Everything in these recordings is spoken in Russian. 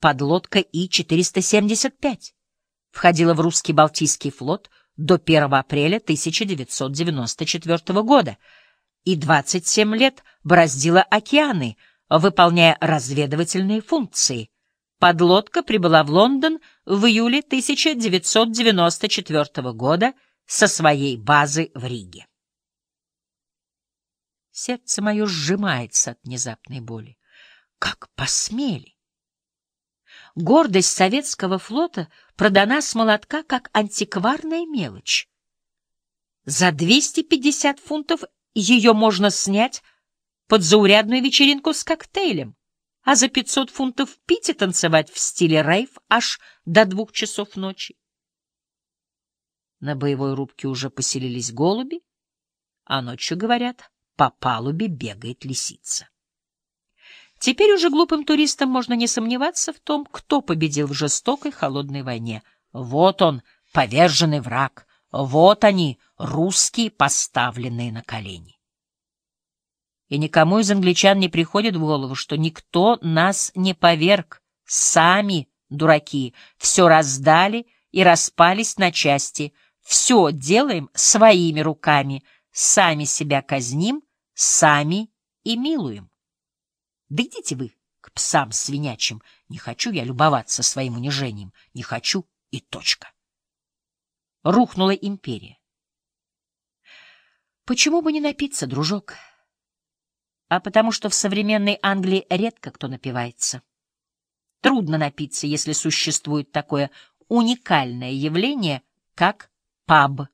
подлодка И-475. Входила в русский Балтийский флот до 1 апреля 1994 года и 27 лет бороздила океаны, выполняя разведывательные функции. Подлодка прибыла в Лондон в июле 1994 года со своей базы в Риге. Сердце мое сжимается от внезапной боли. Как посмели! Гордость советского флота продана с молотка как антикварная мелочь. За 250 фунтов ее можно снять под заурядную вечеринку с коктейлем, а за 500 фунтов пить и танцевать в стиле рейв аж до двух часов ночи. На боевой рубке уже поселились голуби, а ночью, говорят, по палубе бегает лисица. Теперь уже глупым туристам можно не сомневаться в том, кто победил в жестокой холодной войне. Вот он, поверженный враг, вот они, русские, поставленные на колени. И никому из англичан не приходит в голову, что никто нас не поверг, сами, дураки, все раздали и распались на части, все делаем своими руками, сами себя казним, сами и милуем. Да идите вы к псам свинячим. Не хочу я любоваться своим унижением. Не хочу и точка. Рухнула империя. Почему бы не напиться, дружок? А потому что в современной Англии редко кто напивается. Трудно напиться, если существует такое уникальное явление, как паб.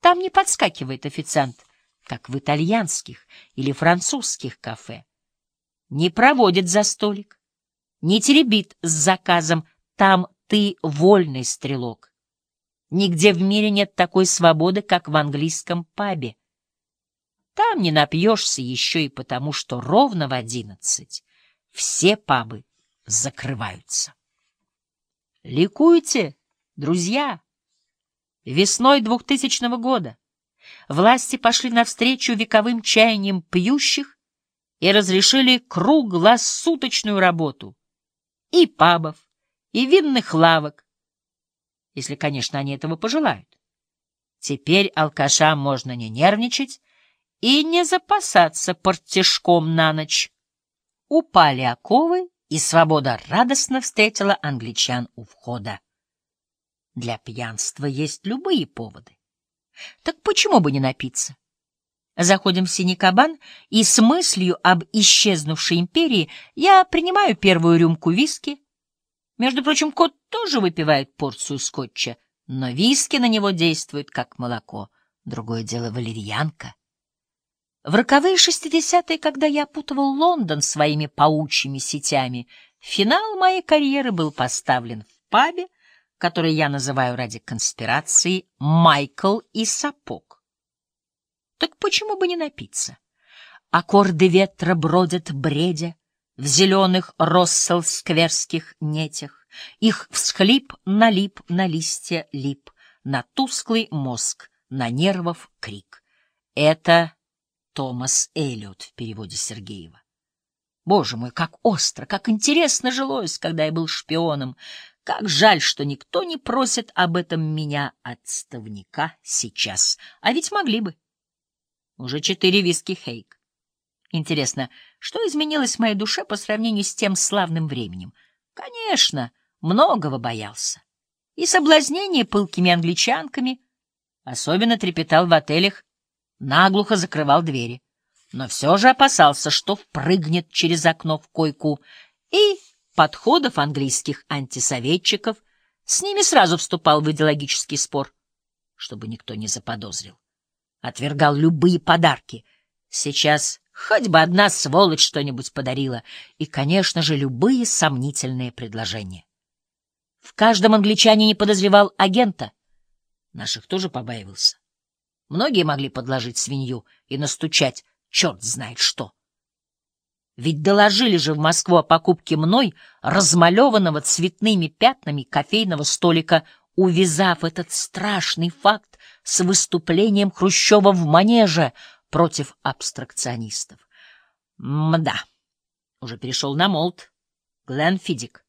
Там не подскакивает официант, как в итальянских или французских кафе не проводит за столик, не теребит с заказом, там ты вольный стрелок. Нигде в мире нет такой свободы, как в английском пабе. Там не напьешься еще и потому, что ровно в одиннадцать все пабы закрываются. Ликуйте, друзья! Весной двухтысячного года власти пошли навстречу вековым чаяниям пьющих и разрешили круглосуточную работу и пабов, и винных лавок, если, конечно, они этого пожелают. Теперь алкашам можно не нервничать и не запасаться портишком на ночь. Упали оковы, и свобода радостно встретила англичан у входа. Для пьянства есть любые поводы. Так почему бы не напиться? Заходим в синий кабан, и с мыслью об исчезнувшей империи я принимаю первую рюмку виски. Между прочим, кот тоже выпивает порцию скотча, но виски на него действует как молоко. Другое дело валерьянка. В роковые шестидесятые, когда я опутывал Лондон своими паучьими сетями, финал моей карьеры был поставлен в пабе, который я называю ради конспирации «Майкл и сапог». Так почему бы не напиться? Аккорды ветра бродят бредя В зеленых росселскверских нетях. Их всхлип налип на листья лип, На тусклый мозг, на нервов крик. Это Томас Эллиот в переводе Сергеева. Боже мой, как остро, как интересно жилось, когда я был шпионом. Как жаль, что никто не просит об этом меня, отставника, сейчас. А ведь могли бы. Уже четыре виски Хейк. Интересно, что изменилось в моей душе по сравнению с тем славным временем? Конечно, многого боялся. И соблазнение пылкими англичанками, особенно трепетал в отелях, наглухо закрывал двери. Но все же опасался, что впрыгнет через окно в койку, и подходов английских антисоветчиков с ними сразу вступал в идеологический спор, чтобы никто не заподозрил отвергал любые подарки. Сейчас хоть бы одна сволочь что-нибудь подарила, и, конечно же, любые сомнительные предложения. В каждом англичане не подозревал агента. Наших тоже побаивался. Многие могли подложить свинью и настучать черт знает что. Ведь доложили же в Москву о покупке мной размалеванного цветными пятнами кофейного столика, увязав этот страшный факт с выступлением Хрущева в манеже против абстракционистов. Мда, уже перешел на молд. Глен Фидик.